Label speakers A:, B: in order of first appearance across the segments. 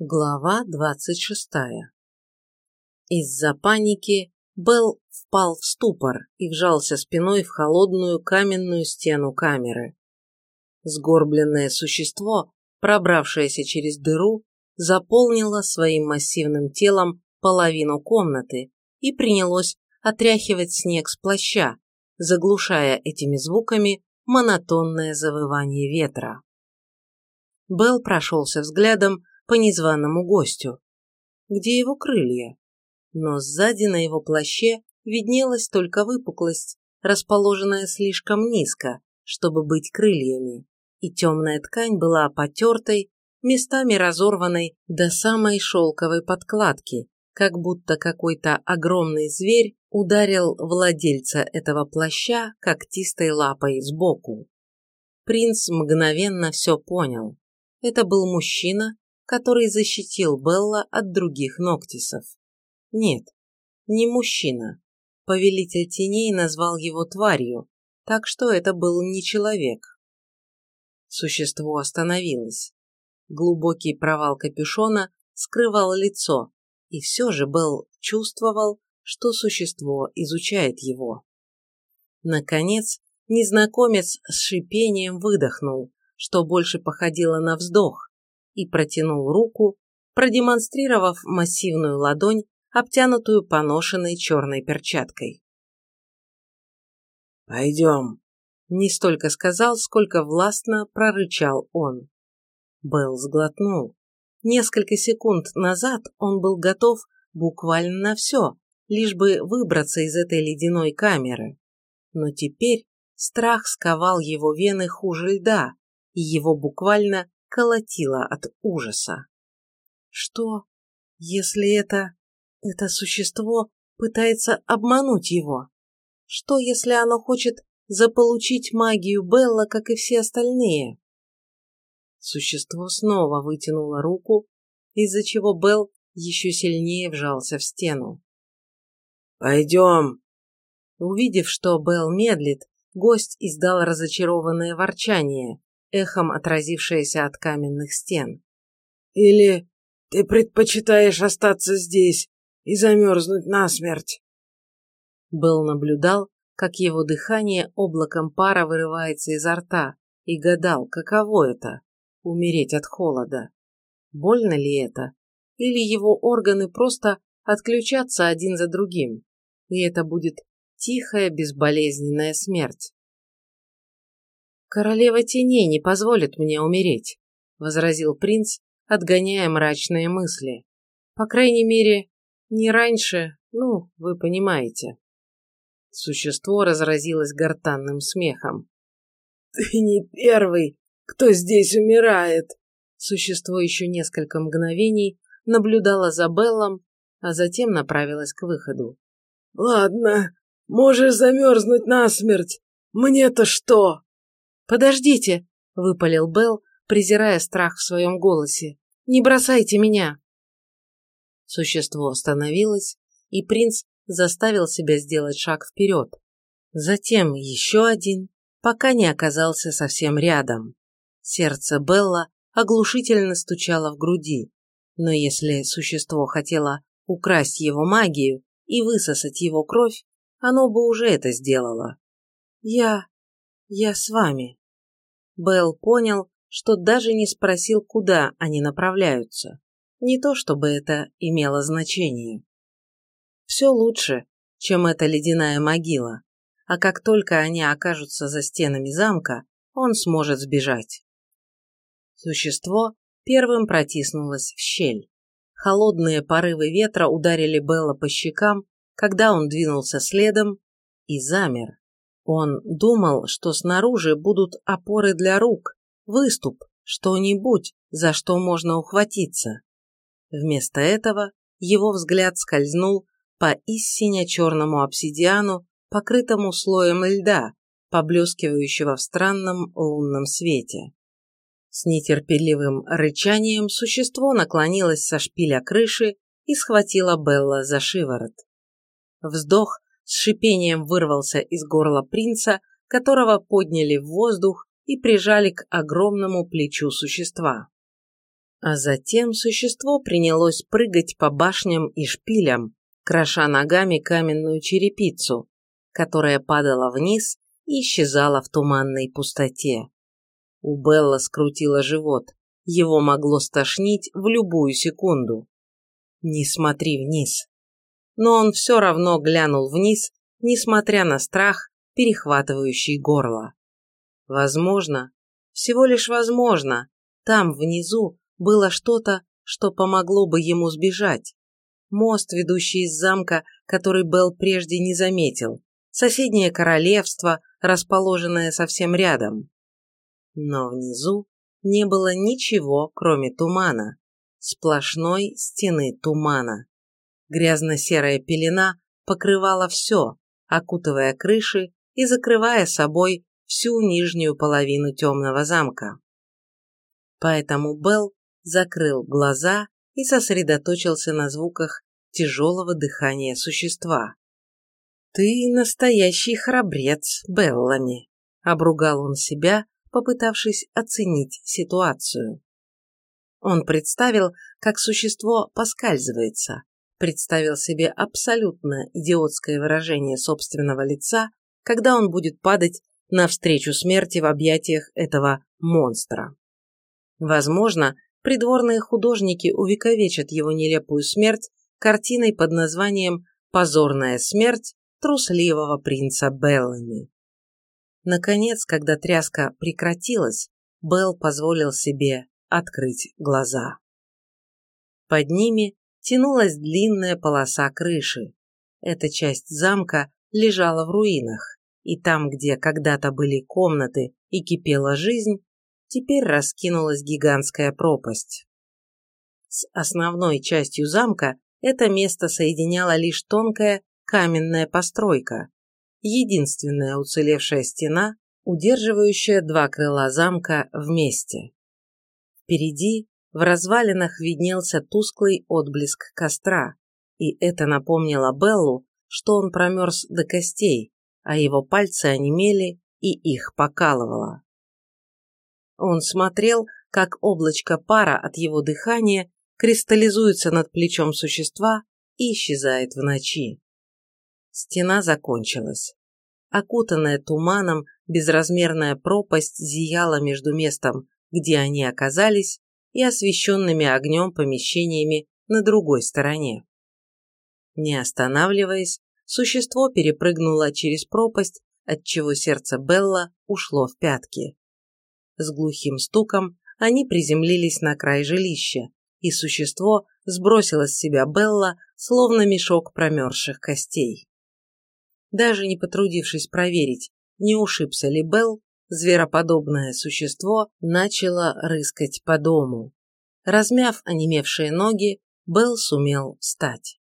A: Глава двадцать шестая Из-за паники Белл впал в ступор и вжался спиной в холодную каменную стену камеры. Сгорбленное существо, пробравшееся через дыру, заполнило своим массивным телом половину комнаты и принялось отряхивать снег с плаща, заглушая этими звуками монотонное завывание ветра. Белл прошелся взглядом по незваному гостю. Где его крылья? Но сзади на его плаще виднелась только выпуклость, расположенная слишком низко, чтобы быть крыльями, и темная ткань была потертой, местами разорванной до самой шелковой подкладки, как будто какой-то огромный зверь ударил владельца этого плаща когтистой лапой сбоку. Принц мгновенно все понял. Это был мужчина, который защитил Белла от других Ноктисов. Нет, не мужчина. Повелитель теней назвал его тварью, так что это был не человек. Существо остановилось. Глубокий провал капюшона скрывал лицо, и все же Белл чувствовал, что существо изучает его. Наконец, незнакомец с шипением выдохнул, что больше походило на вздох, и протянул руку, продемонстрировав массивную ладонь, обтянутую поношенной черной перчаткой.
B: «Пойдем», — не столько сказал, сколько властно прорычал он.
A: Белл сглотнул. Несколько секунд назад он был готов буквально на все, лишь бы выбраться из этой ледяной камеры. Но теперь страх сковал его вены хуже льда, и его буквально колотило от ужаса. Что, если это... это существо пытается обмануть его? Что, если оно хочет заполучить магию Белла, как и все остальные? Существо снова вытянуло руку, из-за чего Белл еще сильнее вжался в стену.
B: «Пойдем!»
A: Увидев, что Белл медлит, гость издал разочарованное ворчание, эхом отразившееся от каменных стен.
B: «Или ты предпочитаешь остаться здесь и замерзнуть насмерть?»
A: Белл наблюдал, как его дыхание облаком пара вырывается изо рта, и гадал, каково это – умереть от холода. Больно ли это? Или его органы просто отключатся один за другим, и это будет тихая, безболезненная смерть? «Королева теней не позволит мне умереть», — возразил принц, отгоняя мрачные мысли. «По крайней мере, не раньше, ну, вы понимаете». Существо разразилось гортанным смехом.
B: «Ты не первый, кто здесь умирает!»
A: Существо еще несколько мгновений наблюдало за Беллом, а затем направилось к выходу.
B: «Ладно, можешь замерзнуть насмерть. Мне-то что?»
A: «Подождите!» – выпалил Белл, презирая страх в своем голосе. «Не бросайте меня!» Существо остановилось, и принц заставил себя сделать шаг вперед. Затем еще один, пока не оказался совсем рядом. Сердце Белла оглушительно стучало в груди, но если существо хотело украсть его магию и высосать его кровь, оно бы уже это сделало. «Я... я с вами», Белл понял, что даже не спросил, куда они направляются. Не то чтобы это имело значение. Все лучше, чем эта ледяная могила, а как только они окажутся за стенами замка, он сможет сбежать. Существо первым протиснулось в щель. Холодные порывы ветра ударили Белла по щекам, когда он двинулся следом и замер. Он думал, что снаружи будут опоры для рук, выступ, что-нибудь, за что можно ухватиться. Вместо этого его взгляд скользнул по истине черному обсидиану, покрытому слоем льда, поблескивающего в странном лунном свете. С нетерпеливым рычанием существо наклонилось со шпиля крыши и схватило Белла за шиворот. Вздох с шипением вырвался из горла принца, которого подняли в воздух и прижали к огромному плечу существа. А затем существо принялось прыгать по башням и шпилям, кроша ногами каменную черепицу, которая падала вниз и исчезала в туманной пустоте. У Белла скрутило живот, его могло стошнить в любую секунду. «Не смотри вниз». Но он все равно глянул вниз, несмотря на страх, перехватывающий горло. Возможно, всего лишь возможно, там внизу было что-то, что помогло бы ему сбежать. Мост, ведущий из замка, который Белл прежде не заметил. Соседнее королевство, расположенное совсем рядом. Но внизу не было ничего, кроме тумана. Сплошной стены тумана. Грязно-серая пелена покрывала все, окутывая крыши и закрывая собой всю нижнюю половину темного замка. Поэтому Белл закрыл глаза и сосредоточился на звуках тяжелого дыхания существа. «Ты настоящий храбрец, Беллами», — обругал он себя, попытавшись оценить ситуацию. Он представил, как существо поскальзывается, представил себе абсолютно идиотское выражение собственного лица, когда он будет падать навстречу смерти в объятиях этого монстра. Возможно, придворные художники увековечат его нелепую смерть картиной под названием «Позорная смерть трусливого принца Беллами». Наконец, когда тряска прекратилась, Белл позволил себе открыть глаза. Под ними тянулась длинная полоса крыши. Эта часть замка лежала в руинах, и там, где когда-то были комнаты и кипела жизнь, теперь раскинулась гигантская пропасть. С основной частью замка это место соединяла лишь тонкая каменная постройка, единственная уцелевшая стена, удерживающая два крыла замка вместе. Впереди в развалинах виднелся тусклый отблеск костра, и это напомнило Беллу, что он промерз до костей, а его пальцы онемели и их покалывало. Он смотрел, как облачко пара от его дыхания кристаллизуется над плечом существа и исчезает в ночи. Стена закончилась. Окутанная туманом, безразмерная пропасть зияла между местом, где они оказались, и освещенными огнем помещениями на другой стороне. Не останавливаясь, существо перепрыгнуло через пропасть, отчего сердце Белла ушло в пятки. С глухим стуком они приземлились на край жилища, и существо сбросило с себя Белла, словно мешок промерзших костей. Даже не потрудившись проверить, не ушибся ли Белл, звероподобное существо начало рыскать по дому. Размяв онемевшие ноги, Белл сумел встать.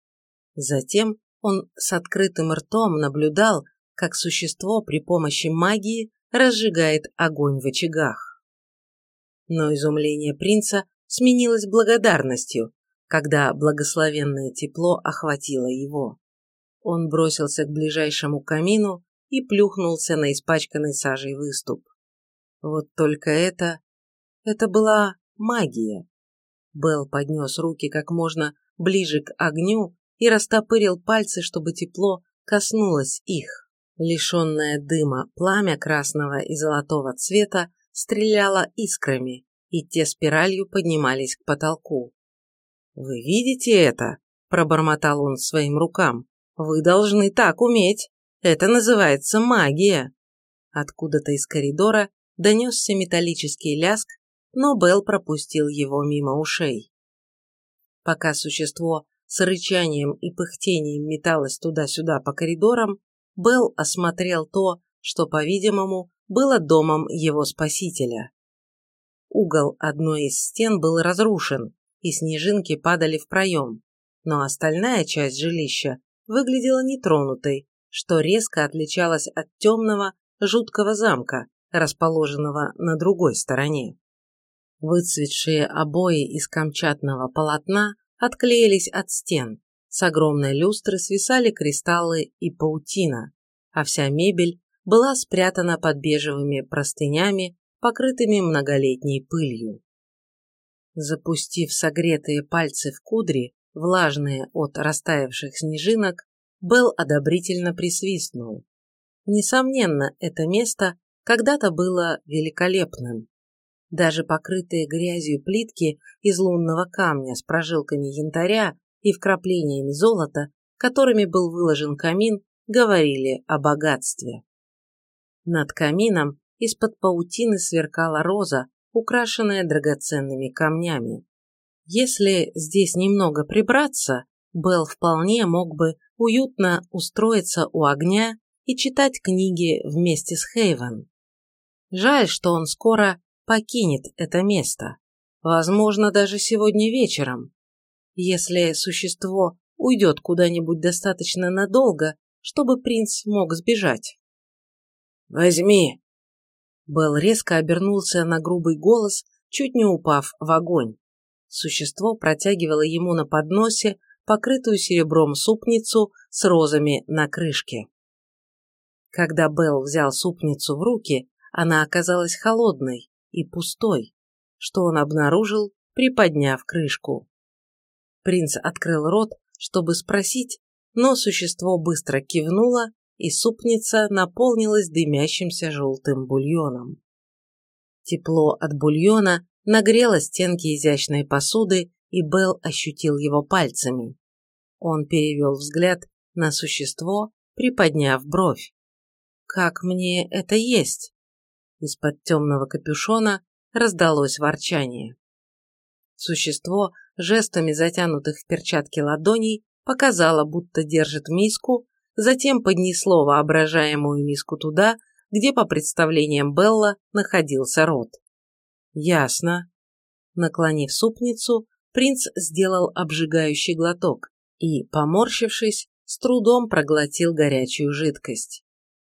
A: Затем он с открытым ртом наблюдал, как существо при помощи магии разжигает огонь в очагах. Но изумление принца сменилось благодарностью, когда благословенное тепло охватило его. Он бросился к ближайшему камину и плюхнулся на испачканный сажей выступ. Вот только это... это была магия. Белл поднес руки как можно ближе к огню и растопырил пальцы, чтобы тепло коснулось их. Лишенное дыма пламя красного и золотого цвета стреляло искрами, и те спиралью поднимались к потолку. «Вы видите это?» – пробормотал он своим рукам. «Вы должны так уметь. Это называется магия». Откуда-то из коридора донесся металлический ляск, но Белл пропустил его мимо ушей. Пока существо с рычанием и пыхтением металось туда-сюда по коридорам, Белл осмотрел то, что, по-видимому, было домом его спасителя. Угол одной из стен был разрушен, и снежинки падали в проем, но остальная часть жилища выглядела нетронутой, что резко отличалось от темного, жуткого замка, расположенного на другой стороне. Выцветшие обои из камчатного полотна отклеились от стен, с огромной люстры свисали кристаллы и паутина, а вся мебель была спрятана под бежевыми простынями, покрытыми многолетней пылью. Запустив согретые пальцы в кудри, влажные от растаявших снежинок, Белл одобрительно присвистнул. Несомненно, это место когда-то было великолепным. Даже покрытые грязью плитки из лунного камня с прожилками янтаря и вкраплениями золота, которыми был выложен камин, говорили о богатстве. Над камином из-под паутины сверкала роза, украшенная драгоценными камнями. Если здесь немного прибраться, Белл вполне мог бы уютно устроиться у огня и читать книги вместе с Хейвен. Жаль, что он скоро покинет это место. Возможно, даже сегодня вечером. Если существо уйдет куда-нибудь достаточно надолго, чтобы принц мог сбежать.
B: «Возьми!»
A: Белл резко обернулся на грубый голос, чуть не упав в огонь. Существо протягивало ему на подносе покрытую серебром супницу с розами на крышке. Когда Белл взял супницу в руки, она оказалась холодной и пустой, что он обнаружил, приподняв крышку. Принц открыл рот, чтобы спросить, но существо быстро кивнуло, и супница наполнилась дымящимся желтым бульоном. Тепло от бульона нагрело стенки изящной посуды, и Белл ощутил его пальцами. Он перевел взгляд на существо, приподняв бровь. «Как мне это есть?» Из-под темного капюшона раздалось ворчание. Существо, жестами затянутых в перчатки ладоней, показало, будто держит миску, затем поднесло воображаемую миску туда, где, по представлениям Белла, находился рот. «Ясно». Наклонив супницу, принц сделал обжигающий глоток и, поморщившись, с трудом проглотил горячую жидкость.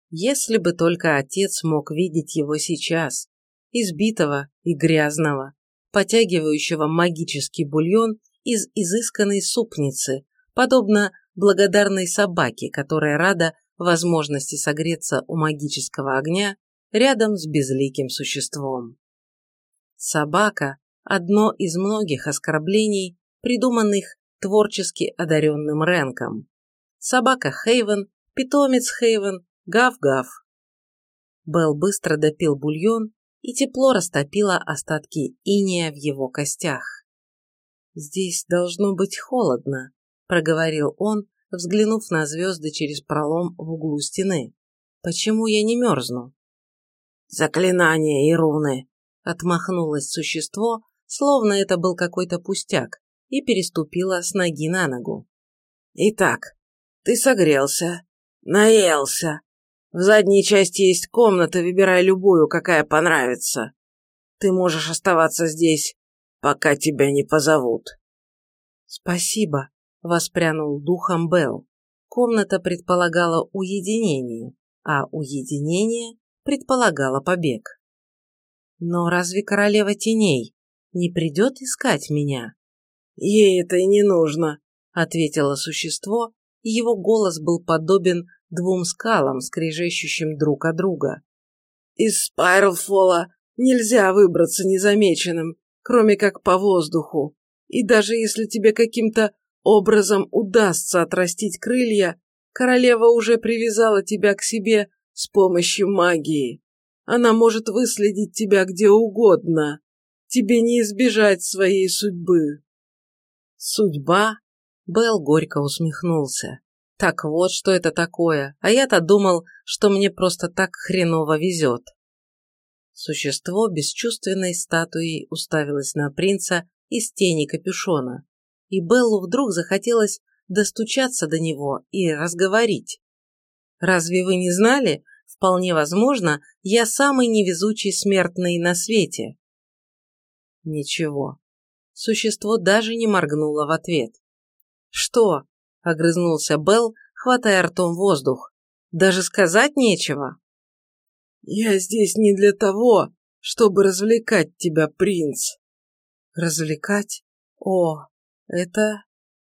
A: Если бы только отец мог видеть его сейчас, избитого и грязного, потягивающего магический бульон из изысканной супницы, подобно благодарной собаке, которая рада возможности согреться у магического огня рядом с безликим существом. Собака – одно из многих оскорблений, придуманных творчески одаренным Ренком. Собака Хейвен, питомец Хейвен, гав-гав. Белл быстро допил бульон, и тепло растопило остатки иния в его костях. «Здесь должно быть холодно», – проговорил он, взглянув на звезды через пролом в углу стены. «Почему я не мерзну?»
B: «Заклинания и руны», –
A: отмахнулось существо, словно это был какой-то пустяк, и переступило с ноги на ногу.
B: «Итак, ты согрелся, наелся. В задней части есть комната, выбирай любую, какая понравится. Ты можешь оставаться здесь, пока тебя не позовут».
A: «Спасибо», воспрянул духом Белл. Комната предполагала уединение, а уединение предполагало побег. Но разве королева теней не придет искать меня?
B: Ей это и не нужно,
A: ответило существо, и его голос был подобен двум скалам, скрежещущим друг от друга.
B: Из Спайрлфола нельзя выбраться незамеченным, кроме как по воздуху. И даже если тебе каким-то образом удастся отрастить крылья, королева уже привязала тебя к себе с помощью магии. Она может выследить тебя где угодно. Тебе не избежать своей судьбы.
A: Судьба? Белл горько усмехнулся. Так вот, что это такое, а я-то думал, что мне просто так хреново везет. Существо бесчувственной статуей уставилось на принца из тени капюшона и Беллу вдруг захотелось достучаться до него и разговорить. «Разве вы не знали? Вполне возможно, я самый невезучий смертный на свете». Ничего. Существо даже не моргнуло в ответ. «Что?» – огрызнулся Белл, хватая ртом воздух. «Даже сказать нечего».
B: «Я здесь не для того, чтобы развлекать тебя, принц».
A: «Развлекать? О, это...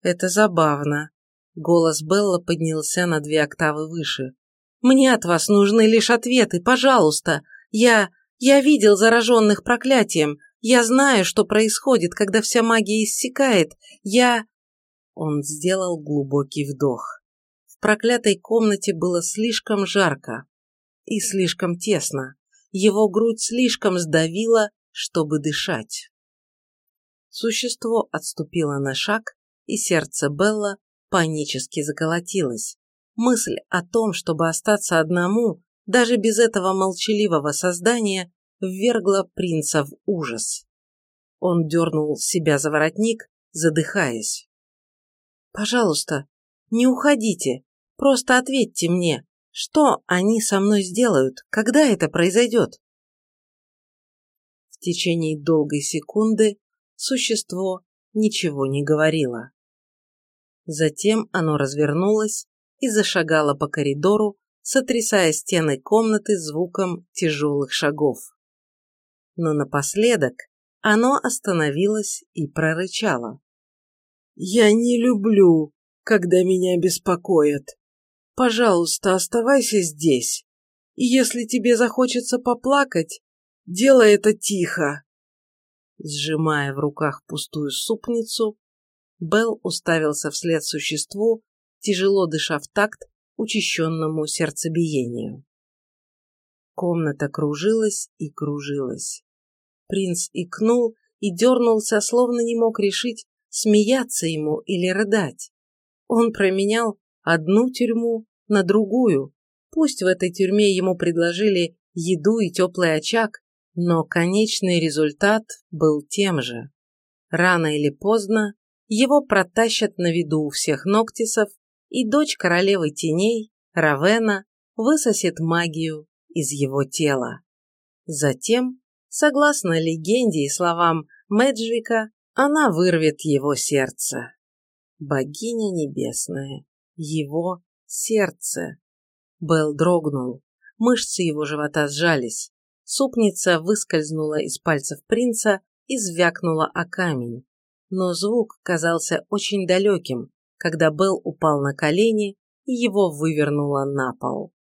A: это забавно. Голос Белла поднялся на две октавы выше. Мне от вас нужны лишь ответы, пожалуйста. Я... я видел зараженных проклятием. Я знаю, что происходит, когда вся магия иссякает. Я...» Он сделал глубокий вдох. В проклятой комнате было слишком жарко и слишком тесно. Его грудь слишком сдавила, чтобы дышать. Существо отступило на шаг, и сердце Белла панически заколотилось. Мысль о том, чтобы остаться одному, даже без этого молчаливого создания, ввергла принца в ужас. Он дернул себя за воротник, задыхаясь. «Пожалуйста, не уходите, просто ответьте мне, что они со мной сделают, когда это произойдет?» В течение долгой секунды существо ничего не говорило. Затем оно развернулось и зашагало по коридору, сотрясая стены комнаты звуком тяжелых шагов. Но напоследок оно остановилось и прорычало. «Я не люблю, когда меня беспокоят. Пожалуйста, оставайся здесь. И если тебе захочется поплакать, делай это тихо». Сжимая в руках пустую супницу, Белл уставился вслед существу, тяжело дыша в такт учащенному сердцебиению. Комната кружилась и кружилась. Принц икнул и дернулся, словно не мог решить, смеяться ему или рыдать. Он променял одну тюрьму на другую. Пусть в этой тюрьме ему предложили еду и теплый очаг, но конечный результат был тем же. Рано или поздно его протащат на виду у всех Ноктисов, и дочь королевы теней, Равена, высосет магию из его тела. Затем, согласно легенде и словам Мэджвика, она вырвет его сердце. Богиня небесная, его сердце. Белл дрогнул, мышцы его живота сжались. Супница выскользнула из пальцев принца и звякнула о камень. Но звук казался очень далеким, когда Белл упал на колени и его вывернуло на пол.